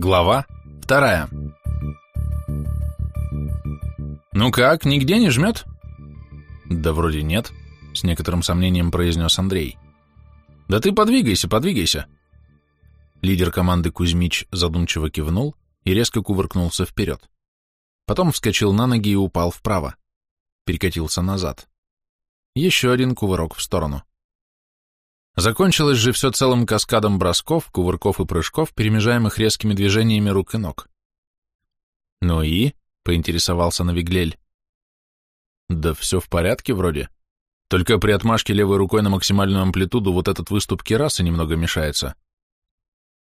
Глава вторая. «Ну как, нигде не жмет?» «Да вроде нет», — с некоторым сомнением произнес Андрей. «Да ты подвигайся, подвигайся». Лидер команды Кузьмич задумчиво кивнул и резко кувыркнулся вперед. Потом вскочил на ноги и упал вправо. Перекатился назад. Еще один кувырок в сторону. Закончилось же все целым каскадом бросков, кувырков и прыжков, перемежаемых резкими движениями рук и ног. «Ну и?» — поинтересовался Навиглель. «Да все в порядке вроде. Только при отмашке левой рукой на максимальную амплитуду вот этот выступ керасы немного мешается».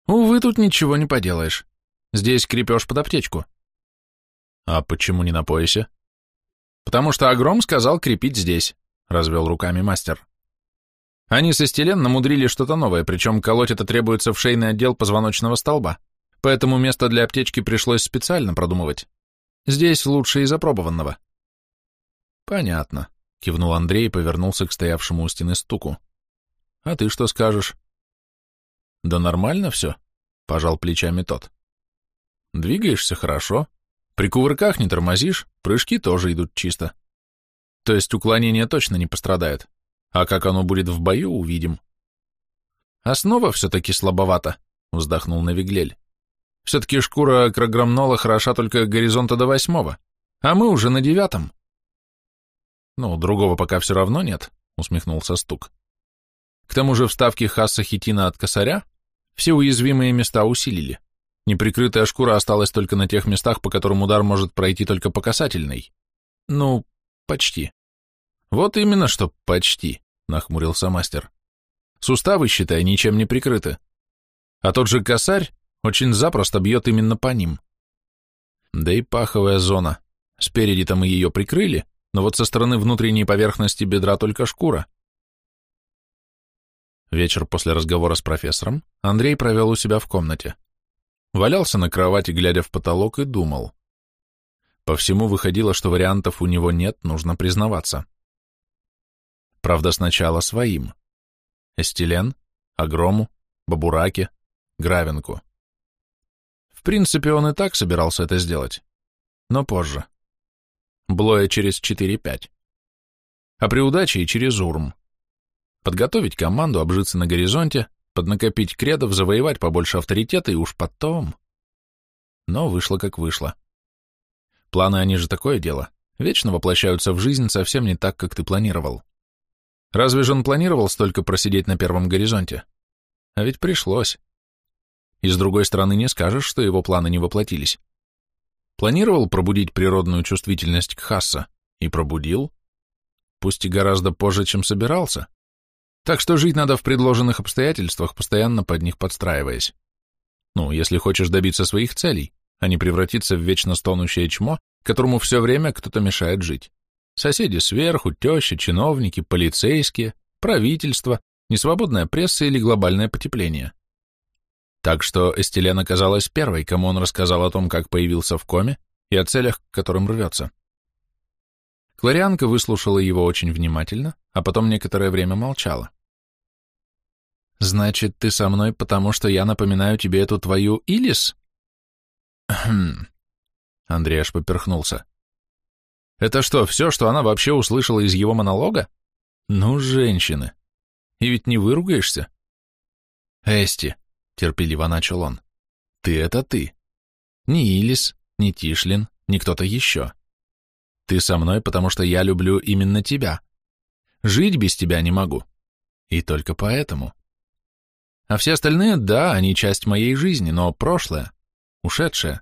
«Увы, тут ничего не поделаешь. Здесь крепеж под аптечку». «А почему не на поясе?» «Потому что Агром сказал крепить здесь», — развел руками мастер. Они со стелен намудрили что-то новое, причем колоть это требуется в шейный отдел позвоночного столба, поэтому место для аптечки пришлось специально продумывать. Здесь лучше из опробованного. Понятно, кивнул Андрей и повернулся к стоявшему у стены стуку. А ты что скажешь? Да нормально все, пожал плечами тот. Двигаешься хорошо, при кувырках не тормозишь, прыжки тоже идут чисто. То есть уклонение точно не пострадает. А как оно будет в бою, увидим. Основа все-таки слабовата, вздохнул Навиглель. Все-таки шкура краграмнола хороша только горизонта до восьмого, а мы уже на девятом. Ну, другого пока все равно нет, усмехнулся Стук. К тому же вставки хасса хитина от косаря все уязвимые места усилили. Неприкрытая шкура осталась только на тех местах, по которым удар может пройти только по касательной. Ну, почти. Вот именно что почти. — нахмурился мастер. «Суставы, считай, ничем не прикрыты. А тот же косарь очень запросто бьет именно по ним. Да и паховая зона. Спереди-то мы ее прикрыли, но вот со стороны внутренней поверхности бедра только шкура». Вечер после разговора с профессором Андрей провел у себя в комнате. Валялся на кровати, глядя в потолок, и думал. По всему выходило, что вариантов у него нет, нужно признаваться. Правда, сначала своим. Эстилен, Агрому, Бабураке, Гравенку. В принципе, он и так собирался это сделать. Но позже. Блоя через 4-5. А при удаче и через Урм. Подготовить команду, обжиться на горизонте, поднакопить кредов, завоевать побольше авторитета и уж потом... Но вышло как вышло. Планы, они же такое дело, вечно воплощаются в жизнь совсем не так, как ты планировал. Разве же он планировал столько просидеть на первом горизонте? А ведь пришлось. И с другой стороны, не скажешь, что его планы не воплотились. Планировал пробудить природную чувствительность к Хасса, и пробудил, пусть и гораздо позже, чем собирался. Так что жить надо в предложенных обстоятельствах, постоянно под них подстраиваясь. Ну, если хочешь добиться своих целей, а не превратиться в вечно стонущее чмо, которому все время кто-то мешает жить. Соседи сверху, теща, чиновники, полицейские, правительство, несвободная пресса или глобальное потепление. Так что Эстелен оказалась первой, кому он рассказал о том, как появился в коме и о целях, к которым рвется. Кларианка выслушала его очень внимательно, а потом некоторое время молчала. «Значит, ты со мной, потому что я напоминаю тебе эту твою Илис?» «Хм...» Андрей аж поперхнулся. Это что, все, что она вообще услышала из его монолога? Ну, женщины. И ведь не выругаешься? Эсти, терпеливо начал он, ты это ты. Ни Илис, ни Тишлин, ни кто-то еще. Ты со мной, потому что я люблю именно тебя. Жить без тебя не могу. И только поэтому. А все остальные, да, они часть моей жизни, но прошлое, ушедшее.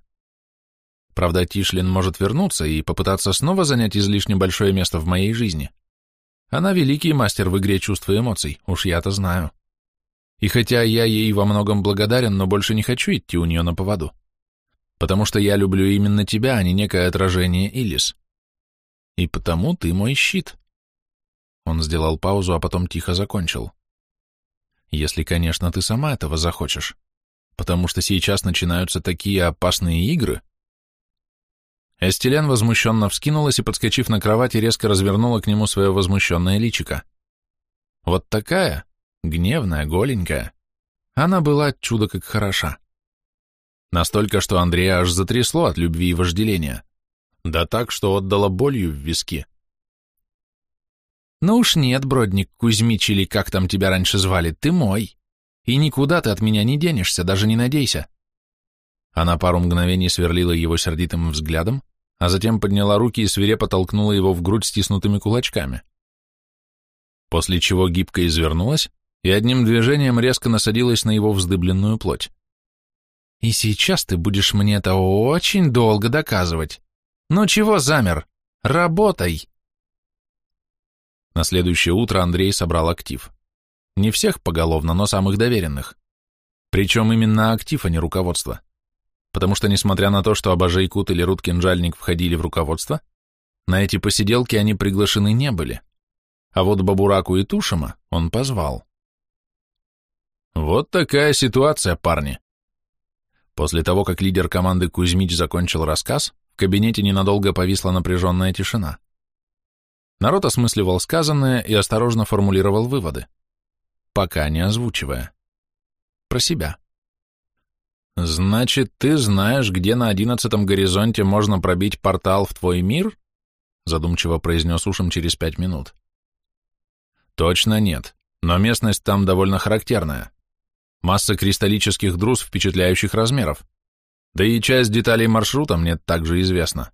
Правда, Тишлин может вернуться и попытаться снова занять излишне большое место в моей жизни. Она великий мастер в игре чувств и эмоций, уж я-то знаю. И хотя я ей во многом благодарен, но больше не хочу идти у нее на поводу. Потому что я люблю именно тебя, а не некое отражение Илис. И потому ты мой щит. Он сделал паузу, а потом тихо закончил. Если, конечно, ты сама этого захочешь. Потому что сейчас начинаются такие опасные игры, Эстелен возмущенно вскинулась и, подскочив на кровати, резко развернула к нему свое возмущенное личико. Вот такая, гневная, голенькая. Она была чудо как хороша. Настолько, что Андрея аж затрясло от любви и вожделения. Да так, что отдала болью в виски. «Ну уж нет, Бродник Кузьмич или как там тебя раньше звали, ты мой. И никуда ты от меня не денешься, даже не надейся». Она пару мгновений сверлила его сердитым взглядом, а затем подняла руки и свирепо толкнула его в грудь стиснутыми кулачками. После чего гибко извернулась и одним движением резко насадилась на его вздыбленную плоть. «И сейчас ты будешь мне это очень долго доказывать. Ну чего замер? Работай!» На следующее утро Андрей собрал актив. Не всех поголовно, но самых доверенных. Причем именно актив, а не руководство. Потому что, несмотря на то, что Абажей Кут или Рут Кинжальник входили в руководство, на эти посиделки они приглашены не были. А вот Бабураку и Тушима он позвал. Вот такая ситуация, парни. После того, как лидер команды Кузьмич закончил рассказ, в кабинете ненадолго повисла напряженная тишина. Народ осмысливал сказанное и осторожно формулировал выводы, пока не озвучивая. Про себя. «Значит, ты знаешь, где на одиннадцатом горизонте можно пробить портал в твой мир?» задумчиво произнес ушем через пять минут. «Точно нет, но местность там довольно характерная. Масса кристаллических друз впечатляющих размеров. Да и часть деталей маршрута мне также известна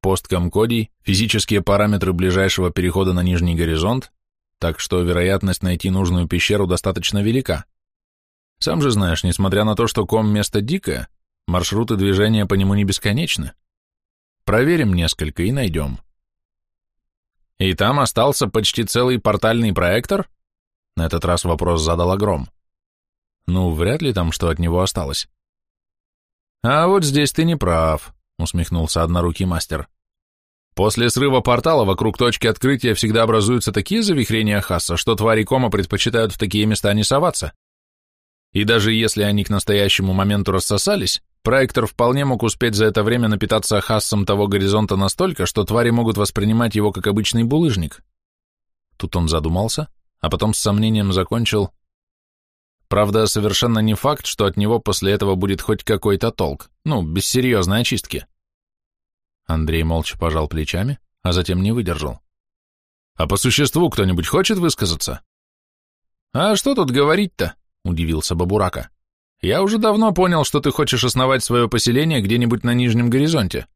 пост Комкодий, физические параметры ближайшего перехода на нижний горизонт, так что вероятность найти нужную пещеру достаточно велика. Сам же знаешь, несмотря на то, что Ком место дикое, маршруты движения по нему не бесконечны. Проверим несколько и найдем. И там остался почти целый портальный проектор? На этот раз вопрос задал Огром. Ну, вряд ли там что от него осталось. А вот здесь ты не прав усмехнулся однорукий мастер. После срыва портала вокруг точки открытия всегда образуются такие завихрения хасса, что твари кома предпочитают в такие места не соваться. И даже если они к настоящему моменту рассосались, проектор вполне мог успеть за это время напитаться хассом того горизонта настолько, что твари могут воспринимать его как обычный булыжник. Тут он задумался, а потом с сомнением закончил. Правда, совершенно не факт, что от него после этого будет хоть какой-то толк, ну, без серьезной очистки. Андрей молча пожал плечами, а затем не выдержал. «А по существу кто-нибудь хочет высказаться?» «А что тут говорить-то?» — удивился Бабурака. «Я уже давно понял, что ты хочешь основать свое поселение где-нибудь на Нижнем горизонте.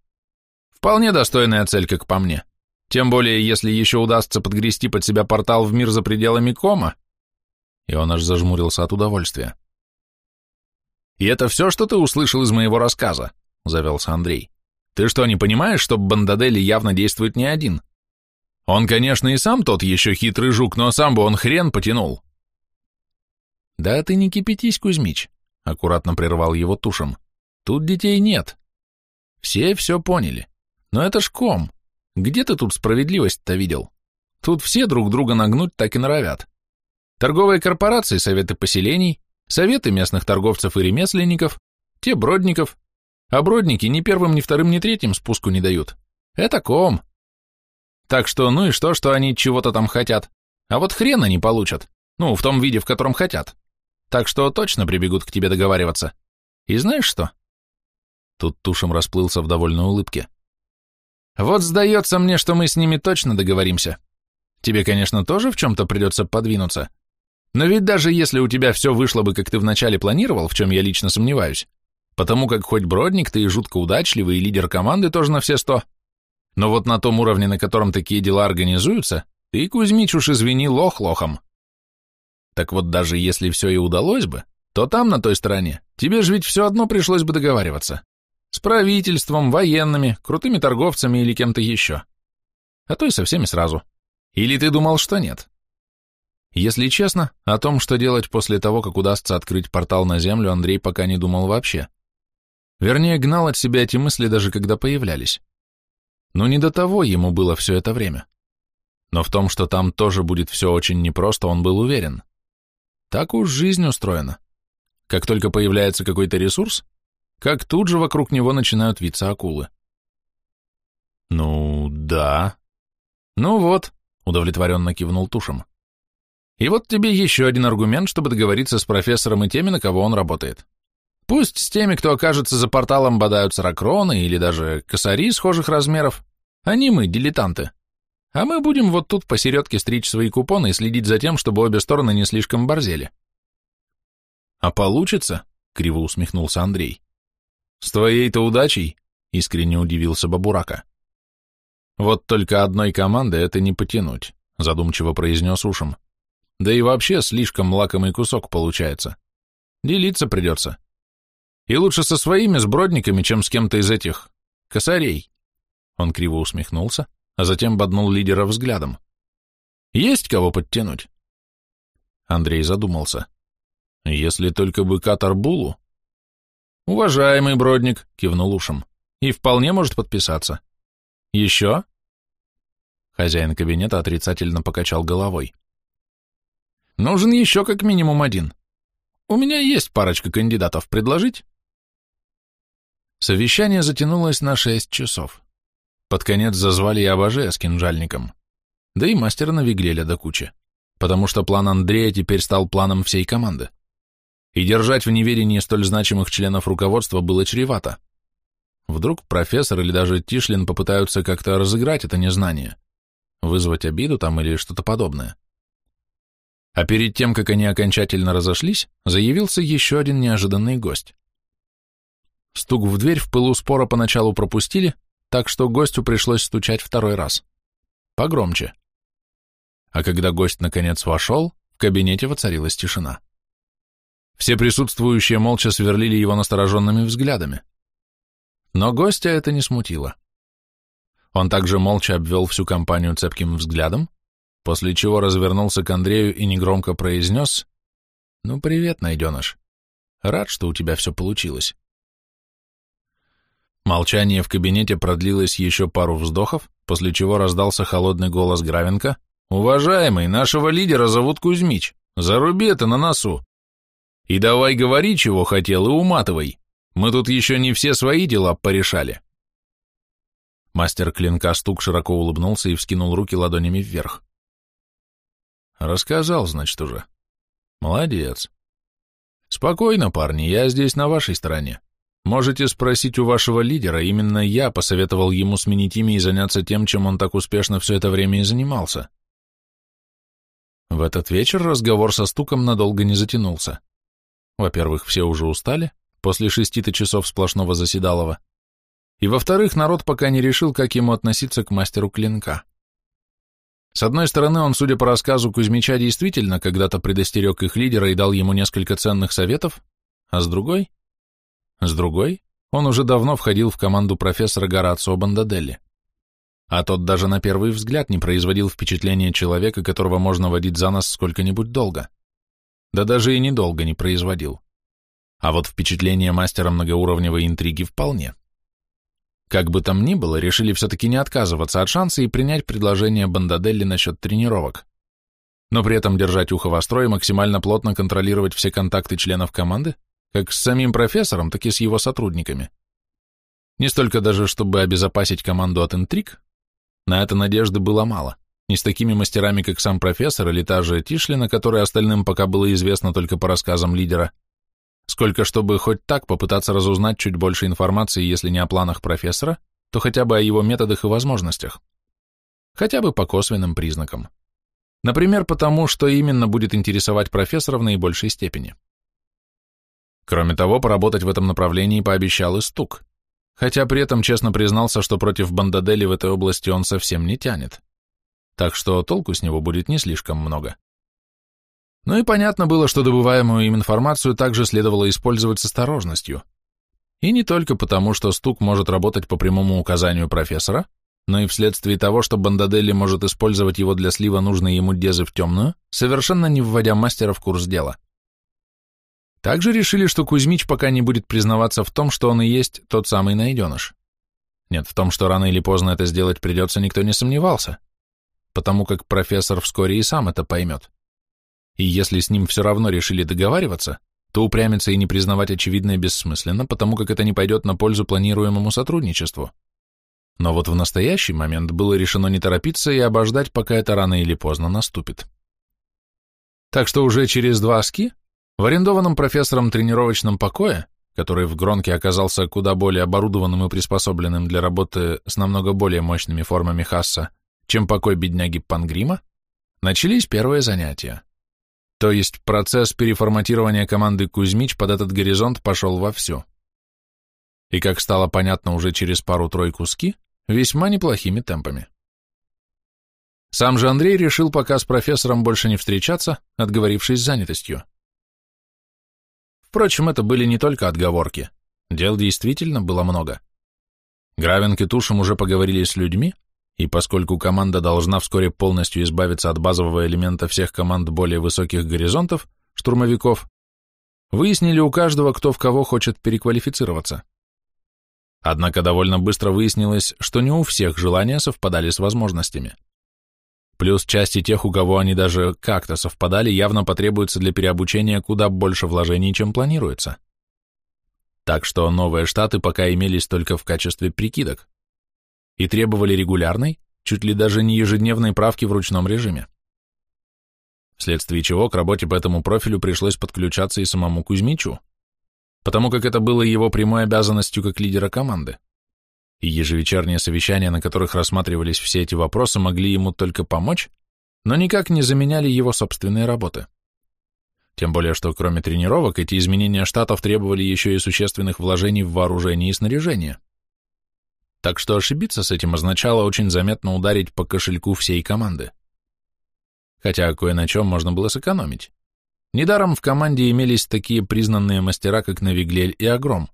Вполне достойная цель, как по мне. Тем более, если еще удастся подгрести под себя портал в мир за пределами Кома». И он аж зажмурился от удовольствия. «И это все, что ты услышал из моего рассказа?» — завелся Андрей. Ты что, не понимаешь, что Бандадели явно действует не один? Он, конечно, и сам тот еще хитрый жук, но сам бы он хрен потянул. Да ты не кипятись, Кузьмич, аккуратно прервал его тушем. Тут детей нет. Все все поняли. Но это ж ком. Где ты тут справедливость-то видел? Тут все друг друга нагнуть так и норовят. Торговые корпорации, советы поселений, советы местных торговцев и ремесленников, те бродников, а бродники ни первым, ни вторым, ни третьим спуску не дают. Это ком. Так что, ну и что, что они чего-то там хотят. А вот хрен они получат. Ну, в том виде, в котором хотят. Так что точно прибегут к тебе договариваться. И знаешь что? Тут Тушем расплылся в довольной улыбке. Вот сдается мне, что мы с ними точно договоримся. Тебе, конечно, тоже в чем-то придется подвинуться. Но ведь даже если у тебя все вышло бы, как ты вначале планировал, в чем я лично сомневаюсь, потому как хоть Бродник ты и жутко удачливый, и лидер команды тоже на все сто. Но вот на том уровне, на котором такие дела организуются, ты, Кузьмич, уж извини, лох лохом. Так вот даже если все и удалось бы, то там, на той стороне, тебе же ведь все одно пришлось бы договариваться. С правительством, военными, крутыми торговцами или кем-то еще. А то и со всеми сразу. Или ты думал, что нет? Если честно, о том, что делать после того, как удастся открыть портал на Землю, Андрей пока не думал вообще. Вернее, гнал от себя эти мысли даже когда появлялись. Но не до того ему было все это время. Но в том, что там тоже будет все очень непросто, он был уверен. Так уж жизнь устроена. Как только появляется какой-то ресурс, как тут же вокруг него начинают виться акулы. «Ну, да». «Ну вот», — удовлетворенно кивнул Тушем. «И вот тебе еще один аргумент, чтобы договориться с профессором и теми, на кого он работает. Пусть с теми, кто окажется за порталом, бодаются ракроны или даже косари схожих размеров. Они мы, дилетанты. А мы будем вот тут посередке стричь свои купоны и следить за тем, чтобы обе стороны не слишком борзели. А получится? Криво усмехнулся Андрей. С твоей-то удачей? Искренне удивился Бабурака. Вот только одной команды это не потянуть, задумчиво произнес Ушем. Да и вообще слишком лакомый кусок получается. Делиться придется. И лучше со своими сбродниками, чем с кем-то из этих косарей. Он криво усмехнулся, а затем боднул лидера взглядом. «Есть кого подтянуть?» Андрей задумался. «Если только бы Катарбулу?» «Уважаемый Бродник», — кивнул ушем, — «и вполне может подписаться». «Еще?» Хозяин кабинета отрицательно покачал головой. «Нужен еще как минимум один. У меня есть парочка кандидатов. Предложить?» Совещание затянулось на шесть часов. Под конец зазвали и Абаже с кинжальником. Да и мастера Навиглеля до кучи, потому что план Андрея теперь стал планом всей команды. И держать в неведении столь значимых членов руководства было чревато. Вдруг профессор или даже Тишлин попытаются как-то разыграть это незнание, вызвать обиду там или что-то подобное. А перед тем, как они окончательно разошлись, заявился еще один неожиданный гость. Стук в дверь в пылу спора поначалу пропустили, так что гостю пришлось стучать второй раз. Погромче. А когда гость наконец вошел, в кабинете воцарилась тишина. Все присутствующие молча сверлили его настороженными взглядами. Но гостя это не смутило. Он также молча обвел всю компанию цепким взглядом, после чего развернулся к Андрею и негромко произнес «Ну, привет, найденыш. Рад, что у тебя все получилось». Молчание в кабинете продлилось еще пару вздохов, после чего раздался холодный голос Гравенко. «Уважаемый, нашего лидера зовут Кузьмич. Заруби это на носу. И давай говори, чего хотел, и уматывай. Мы тут еще не все свои дела порешали». Мастер клинка стук широко улыбнулся и вскинул руки ладонями вверх. «Рассказал, значит, уже. Молодец. Спокойно, парни, я здесь на вашей стороне. Можете спросить у вашего лидера, именно я посоветовал ему сменить имя и заняться тем, чем он так успешно все это время и занимался. В этот вечер разговор со стуком надолго не затянулся. Во-первых, все уже устали, после шести-то часов сплошного заседалова, и во-вторых, народ пока не решил, как ему относиться к мастеру клинка. С одной стороны, он, судя по рассказу Кузьмича, действительно когда-то предостерег их лидера и дал ему несколько ценных советов, а с другой — с другой, он уже давно входил в команду профессора Горацио Бандаделли. А тот даже на первый взгляд не производил впечатления человека, которого можно водить за нас сколько-нибудь долго. Да даже и недолго не производил. А вот впечатление мастера многоуровневой интриги вполне. Как бы там ни было, решили все-таки не отказываться от шанса и принять предложение Бандаделли насчет тренировок. Но при этом держать ухо востро и максимально плотно контролировать все контакты членов команды, как с самим профессором, так и с его сотрудниками. Не столько даже, чтобы обезопасить команду от интриг, на это надежды было мало, не с такими мастерами, как сам профессор или та же Тишлина, которой остальным пока было известно только по рассказам лидера, сколько чтобы хоть так попытаться разузнать чуть больше информации, если не о планах профессора, то хотя бы о его методах и возможностях. Хотя бы по косвенным признакам. Например, потому, что именно будет интересовать профессора в наибольшей степени. Кроме того, поработать в этом направлении пообещал и Стук, хотя при этом честно признался, что против Бандадели в этой области он совсем не тянет. Так что толку с него будет не слишком много. Ну и понятно было, что добываемую им информацию также следовало использовать с осторожностью. И не только потому, что Стук может работать по прямому указанию профессора, но и вследствие того, что Бандаделли может использовать его для слива нужной ему дезы в темную, совершенно не вводя мастера в курс дела. Также решили, что Кузьмич пока не будет признаваться в том, что он и есть тот самый найденыш. Нет, в том, что рано или поздно это сделать придется, никто не сомневался, потому как профессор вскоре и сам это поймет. И если с ним все равно решили договариваться, то упрямиться и не признавать очевидное бессмысленно, потому как это не пойдет на пользу планируемому сотрудничеству. Но вот в настоящий момент было решено не торопиться и обождать, пока это рано или поздно наступит. Так что уже через два ски в арендованном профессором тренировочном покое который в Гронке оказался куда более оборудованным и приспособленным для работы с намного более мощными формами Хасса, чем покой бедняги Пангрима, начались первые занятия. То есть процесс переформатирования команды Кузьмич под этот горизонт пошел вовсю. И, как стало понятно уже через пару-тройку ски, весьма неплохими темпами. Сам же Андрей решил пока с профессором больше не встречаться, отговорившись занятостью. Впрочем, это были не только отговорки. Дел действительно было много. Гравинг и Тушем уже поговорили с людьми, и поскольку команда должна вскоре полностью избавиться от базового элемента всех команд более высоких горизонтов, штурмовиков, выяснили у каждого, кто в кого хочет переквалифицироваться. Однако довольно быстро выяснилось, что не у всех желания совпадали с возможностями. Плюс части тех, у кого они даже как-то совпадали, явно потребуется для переобучения куда больше вложений, чем планируется. Так что новые штаты пока имелись только в качестве прикидок и требовали регулярной, чуть ли даже не ежедневной правки в ручном режиме. Вследствие чего к работе по этому профилю пришлось подключаться и самому Кузьмичу, потому как это было его прямой обязанностью как лидера команды и ежевечерние совещания, на которых рассматривались все эти вопросы, могли ему только помочь, но никак не заменяли его собственные работы. Тем более, что кроме тренировок, эти изменения штатов требовали еще и существенных вложений в вооружение и снаряжение. Так что ошибиться с этим означало очень заметно ударить по кошельку всей команды. Хотя кое на чем можно было сэкономить. Недаром в команде имелись такие признанные мастера, как Навиглель и Агром.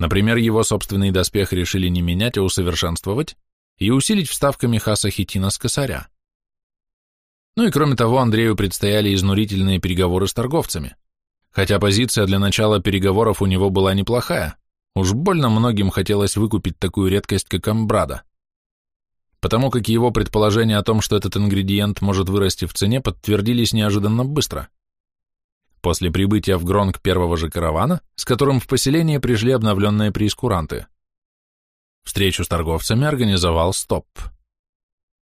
Например, его собственный доспех решили не менять, а усовершенствовать и усилить вставками Хаса Хитина с косаря. Ну и кроме того, Андрею предстояли изнурительные переговоры с торговцами. Хотя позиция для начала переговоров у него была неплохая, уж больно многим хотелось выкупить такую редкость, как амбрада. Потому как его предположения о том, что этот ингредиент может вырасти в цене, подтвердились неожиданно быстро – после прибытия в Гронг первого же каравана, с которым в поселение пришли обновленные преискуранты. Встречу с торговцами организовал Стоп.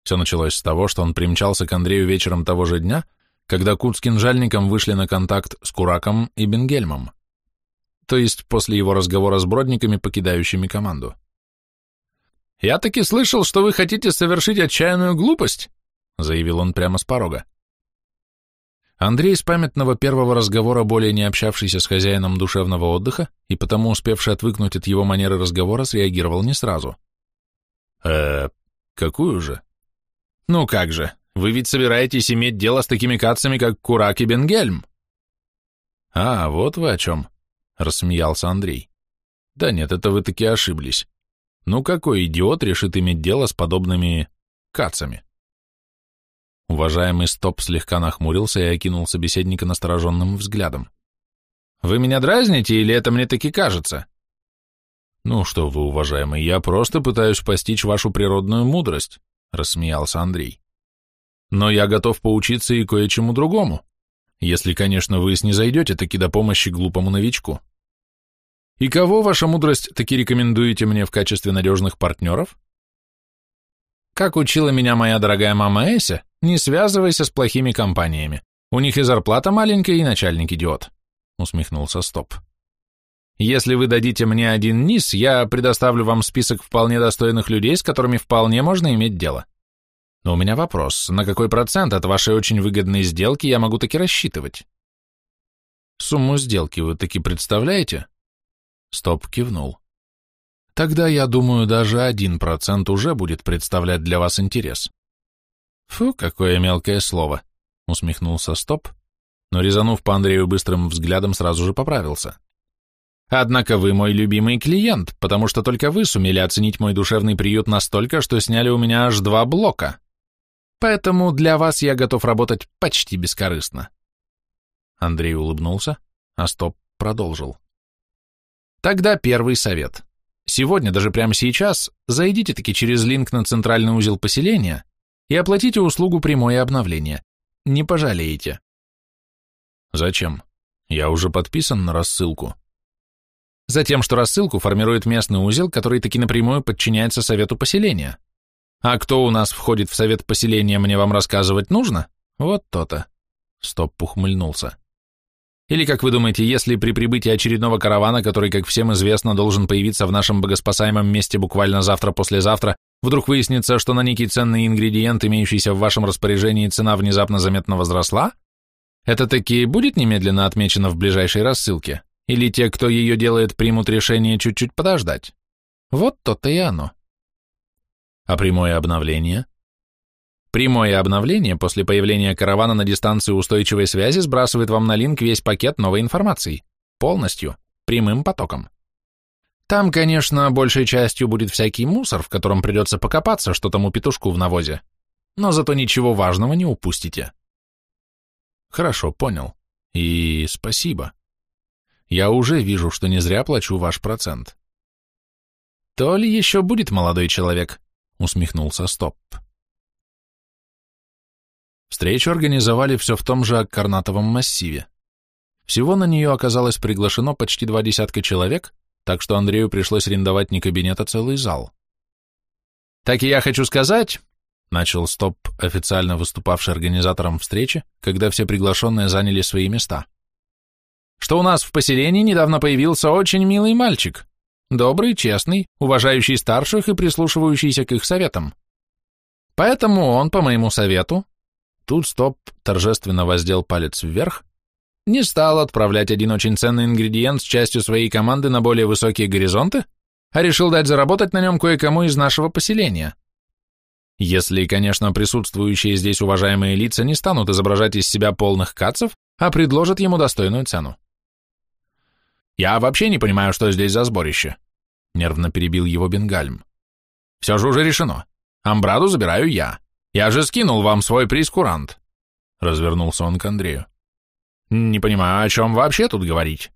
Все началось с того, что он примчался к Андрею вечером того же дня, когда Кут с кинжальником вышли на контакт с Кураком и Бенгельмом, то есть после его разговора с бродниками, покидающими команду. «Я таки слышал, что вы хотите совершить отчаянную глупость», заявил он прямо с порога. Андрей с памятного первого разговора, более не общавшийся с хозяином душевного отдыха и потому успевший отвыкнуть от его манеры разговора, среагировал не сразу. э какую же?» «Ну как же, вы ведь собираетесь иметь дело с такими кацами, как Курак и Бенгельм?» «А, вот вы о чем», — рассмеялся Андрей. «Да нет, это вы таки ошиблись. Ну какой идиот решит иметь дело с подобными кацами?» Уважаемый Стоп слегка нахмурился и окинул собеседника настороженным взглядом. «Вы меня дразните, или это мне таки кажется?» «Ну что вы, уважаемый, я просто пытаюсь постичь вашу природную мудрость», — рассмеялся Андрей. «Но я готов поучиться и кое-чему другому, если, конечно, вы снизойдете таки до помощи глупому новичку. И кого ваша мудрость таки рекомендуете мне в качестве надежных партнеров?» Как учила меня моя дорогая мама Эся, не связывайся с плохими компаниями. У них и зарплата маленькая, и начальник идиот. Усмехнулся Стоп. Если вы дадите мне один низ, я предоставлю вам список вполне достойных людей, с которыми вполне можно иметь дело. Но у меня вопрос, на какой процент от вашей очень выгодной сделки я могу таки рассчитывать? Сумму сделки вы таки представляете? Стоп кивнул. Тогда, я думаю, даже один процент уже будет представлять для вас интерес. Фу, какое мелкое слово, усмехнулся Стоп, но, резанув по Андрею быстрым взглядом, сразу же поправился. Однако вы мой любимый клиент, потому что только вы сумели оценить мой душевный приют настолько, что сняли у меня аж два блока. Поэтому для вас я готов работать почти бескорыстно. Андрей улыбнулся, а Стоп продолжил. Тогда первый совет. Сегодня, даже прямо сейчас, зайдите-таки через линк на центральный узел поселения и оплатите услугу прямое обновление. Не пожалеете. Зачем? Я уже подписан на рассылку. Затем, что рассылку формирует местный узел, который таки напрямую подчиняется совету поселения. А кто у нас входит в совет поселения, мне вам рассказывать нужно? Вот то-то. Стоп ухмыльнулся. Или, как вы думаете, если при прибытии очередного каравана, который, как всем известно, должен появиться в нашем богоспасаемом месте буквально завтра-послезавтра, вдруг выяснится, что на некий ценный ингредиент, имеющийся в вашем распоряжении, цена внезапно заметно возросла? Это таки будет немедленно отмечено в ближайшей рассылке? Или те, кто ее делает, примут решение чуть-чуть подождать? Вот то-то и оно. А прямое обновление? Прямое обновление после появления каравана на дистанции устойчивой связи сбрасывает вам на линк весь пакет новой информации. Полностью. Прямым потоком. Там, конечно, большей частью будет всякий мусор, в котором придется покопаться, что тому петушку в навозе. Но зато ничего важного не упустите. Хорошо, понял. И спасибо. Я уже вижу, что не зря плачу ваш процент. То ли еще будет молодой человек, усмехнулся Стоп. Встречу организовали все в том же Аккарнатовом массиве. Всего на нее оказалось приглашено почти два десятка человек, так что Андрею пришлось арендовать не кабинет, а целый зал. «Так и я хочу сказать», — начал Стоп, официально выступавший организатором встречи, когда все приглашенные заняли свои места, «что у нас в поселении недавно появился очень милый мальчик, добрый, честный, уважающий старших и прислушивающийся к их советам. Поэтому он, по моему совету, Тут Стоп торжественно воздел палец вверх, не стал отправлять один очень ценный ингредиент с частью своей команды на более высокие горизонты, а решил дать заработать на нем кое-кому из нашего поселения. Если, конечно, присутствующие здесь уважаемые лица не станут изображать из себя полных кацев, а предложат ему достойную цену. «Я вообще не понимаю, что здесь за сборище», — нервно перебил его Бенгальм. «Все же уже решено. Амбраду забираю я. Я же скинул вам свой прескурант. Развернулся он к Андрею. Не понимаю, о чем вообще тут говорить?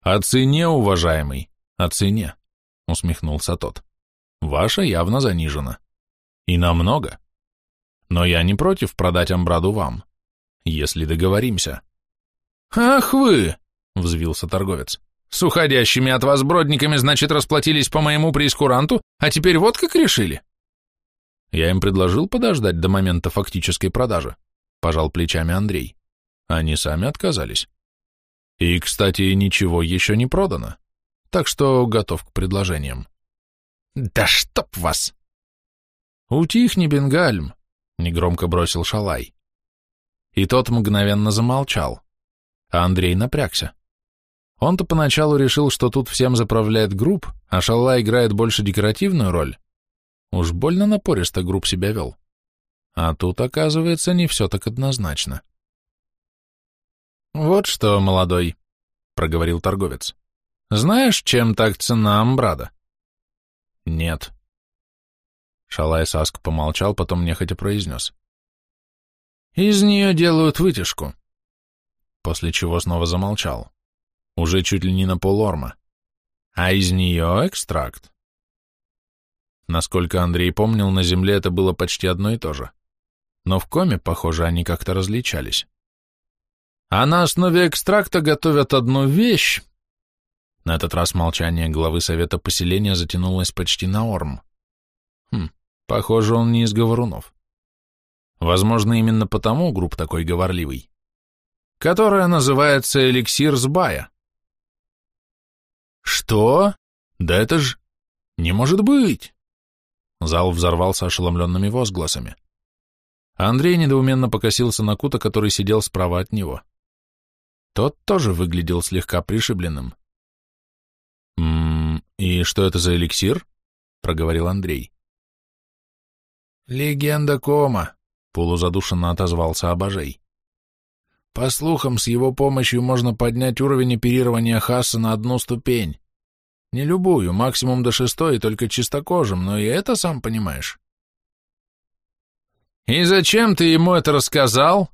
О цене, уважаемый, о цене, усмехнулся тот. Ваша явно занижена. И намного. Но я не против продать Амбраду вам, если договоримся. Ах вы, взвился торговец. С уходящими от вас бродниками, значит, расплатились по моему прескуранту, а теперь вот как решили? Я им предложил подождать до момента фактической продажи, пожал плечами Андрей. Они сами отказались. И, кстати, ничего еще не продано, так что готов к предложениям. Да чтоб вас! Утихни, Бенгальм, негромко бросил Шалай. И тот мгновенно замолчал, а Андрей напрягся. Он-то поначалу решил, что тут всем заправляет групп, а Шалай играет больше декоративную роль, Уж больно напористо групп себя вел. А тут, оказывается, не все так однозначно. «Вот что, молодой», — проговорил торговец, — «знаешь, чем так цена амбрада?» «Нет». Шалай Саск помолчал, потом нехотя произнес. «Из нее делают вытяжку». После чего снова замолчал. Уже чуть ли не на полорма. А из нее экстракт. Насколько Андрей помнил, на Земле это было почти одно и то же. Но в коме, похоже, они как-то различались. А на основе экстракта готовят одну вещь. На этот раз молчание главы совета поселения затянулось почти на орм. Хм, похоже, он не из говорунов. Возможно, именно потому групп такой говорливый. Которая называется эликсир сбая. Что? Да это ж... Не может быть! Зал взорвался ошеломленными возгласами. Андрей недоуменно покосился на Кута, который сидел справа от него. Тот тоже выглядел слегка пришибленным. «М-м, и что это за эликсир?» — проговорил Андрей. «Легенда Кома», — полузадушенно отозвался Абажей. «По слухам, с его помощью можно поднять уровень оперирования Хасса на одну ступень. Не любую, максимум до шестой, только чистокожим, но и это сам понимаешь. «И зачем ты ему это рассказал?»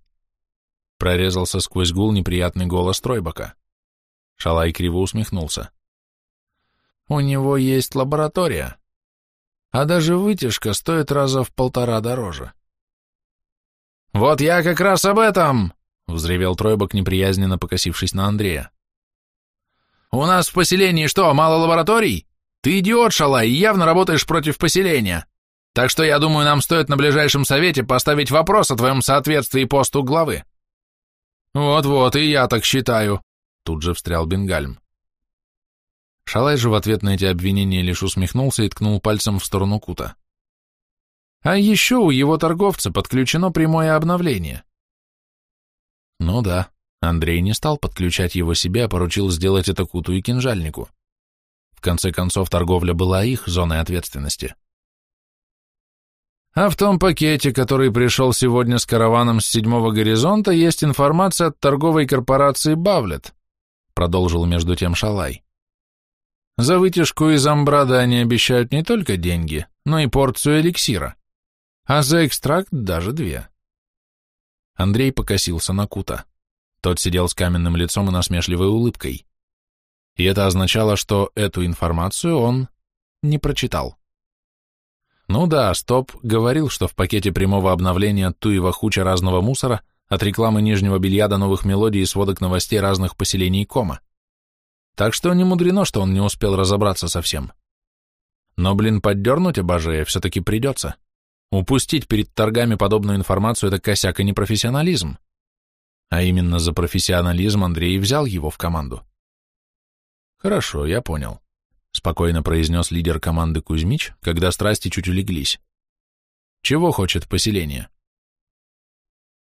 Прорезался сквозь гул неприятный голос Тройбака. Шалай криво усмехнулся. «У него есть лаборатория, а даже вытяжка стоит раза в полтора дороже». «Вот я как раз об этом!» — взревел Тройбак, неприязненно покосившись на Андрея. У нас в поселении что, мало лабораторий? Ты идиот, Шалай, и явно работаешь против поселения. Так что я думаю, нам стоит на ближайшем совете поставить вопрос о твоем соответствии посту главы. Вот-вот, и я так считаю, тут же встрял Бенгальм. Шалай же в ответ на эти обвинения лишь усмехнулся и ткнул пальцем в сторону Кута. А еще у его торговца подключено прямое обновление. Ну да, Андрей не стал подключать его себе, а поручил сделать это Куту и Кинжальнику. В конце концов, торговля была их зоной ответственности. А в том пакете, который пришел сегодня с караваном с седьмого горизонта, есть информация от торговой корпорации «Бавлет», продолжил между тем Шалай. За вытяжку из амбрада они обещают не только деньги, но и порцию эликсира, а за экстракт даже две. Андрей покосился на Кута. Тот сидел с каменным лицом и насмешливой улыбкой. И это означало, что эту информацию он не прочитал. Ну да, Стоп говорил, что в пакете прямого обновления Туева хуча разного мусора, от рекламы нижнего белья до новых мелодий и сводок новостей разных поселений Кома. Так что не мудрено, что он не успел разобраться совсем. Но, блин, поддернуть обожая все-таки придется. Упустить перед торгами подобную информацию – это косяк и непрофессионализм. А именно за профессионализм Андрей взял его в команду. Хорошо, я понял спокойно произнес лидер команды Кузьмич, когда страсти чуть улеглись. Чего хочет поселение?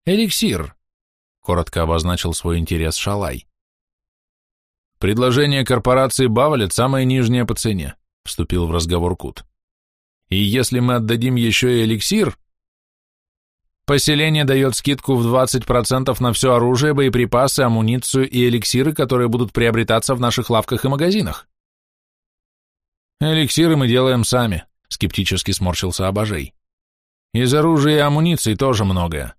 Эликсир, коротко обозначил свой интерес Шалай. Предложение корпорации Бавалет самое нижнее по цене, вступил в разговор Кут. И если мы отдадим еще и эликсир, Поселение дает скидку в 20% на все оружие, боеприпасы, амуницию и эликсиры, которые будут приобретаться в наших лавках и магазинах. Эликсиры мы делаем сами, скептически сморщился Абажей. Из оружия и амуниции тоже многое.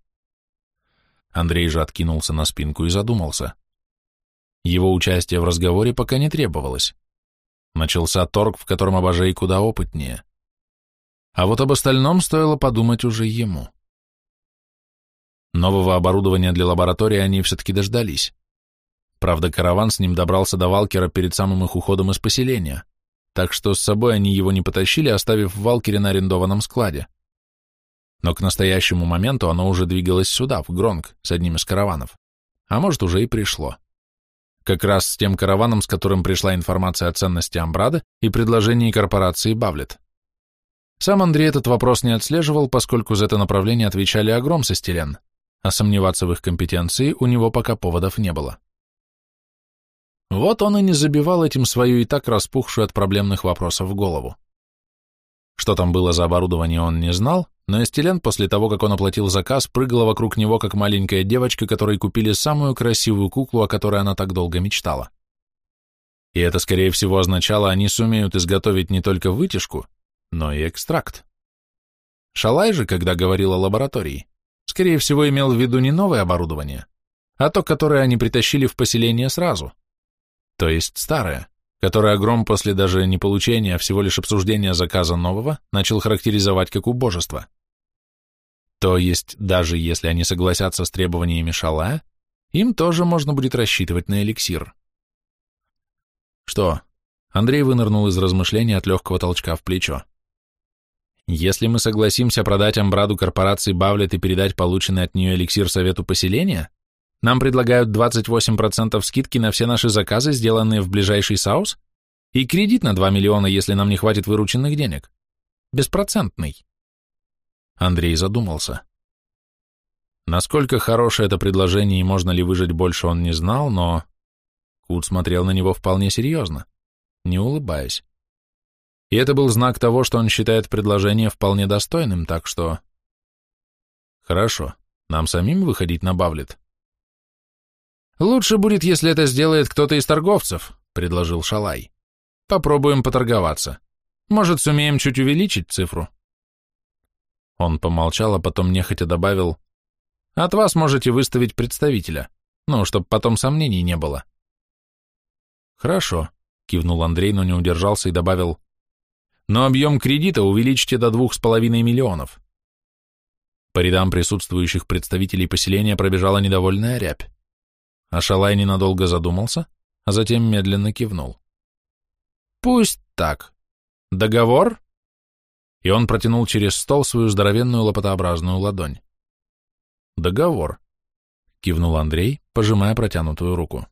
Андрей же откинулся на спинку и задумался. Его участие в разговоре пока не требовалось. Начался торг, в котором Абажей куда опытнее. А вот об остальном стоило подумать уже ему. Нового оборудования для лаборатории они все-таки дождались. Правда, караван с ним добрался до Валкера перед самым их уходом из поселения так что с собой они его не потащили, оставив в Валкере на арендованном складе. Но к настоящему моменту оно уже двигалось сюда, в Гронг, с одним из караванов. А может, уже и пришло. Как раз с тем караваном, с которым пришла информация о ценности Амбрада и предложении корпорации Бавлет. Сам Андрей этот вопрос не отслеживал, поскольку за это направление отвечали Агром со Стелен, а сомневаться в их компетенции у него пока поводов не было. Вот он и не забивал этим свою и так распухшую от проблемных вопросов голову. Что там было за оборудование, он не знал, но Эстелен после того, как он оплатил заказ, прыгала вокруг него, как маленькая девочка, которой купили самую красивую куклу, о которой она так долго мечтала. И это, скорее всего, означало, они сумеют изготовить не только вытяжку, но и экстракт. Шалай же, когда говорил о лаборатории, скорее всего, имел в виду не новое оборудование, а то, которое они притащили в поселение сразу — то есть старое, которое Гром после даже не получения, а всего лишь обсуждения заказа нового начал характеризовать как убожество. То есть, даже если они согласятся с требованиями Шалая, им тоже можно будет рассчитывать на эликсир. Что? Андрей вынырнул из размышления от легкого толчка в плечо. Если мы согласимся продать Амбраду корпорации Бавлет и передать полученный от нее эликсир совету поселения, нам предлагают 28% скидки на все наши заказы, сделанные в ближайший САУС, и кредит на 2 миллиона, если нам не хватит вырученных денег. Беспроцентный. Андрей задумался. Насколько хорошее это предложение и можно ли выжить больше, он не знал, но... Кут смотрел на него вполне серьезно, не улыбаясь. И это был знак того, что он считает предложение вполне достойным, так что... Хорошо, нам самим выходить на Бавлет? «Лучше будет, если это сделает кто-то из торговцев», — предложил Шалай. «Попробуем поторговаться. Может, сумеем чуть увеличить цифру?» Он помолчал, а потом нехотя добавил, «От вас можете выставить представителя, ну, чтобы потом сомнений не было». «Хорошо», — кивнул Андрей, но не удержался и добавил, «но объем кредита увеличьте до двух с половиной миллионов». По рядам присутствующих представителей поселения пробежала недовольная рябь. Ашалай ненадолго задумался, а затем медленно кивнул. «Пусть так. Договор?» И он протянул через стол свою здоровенную лопатообразную ладонь. «Договор». кивнул Андрей, пожимая протянутую руку.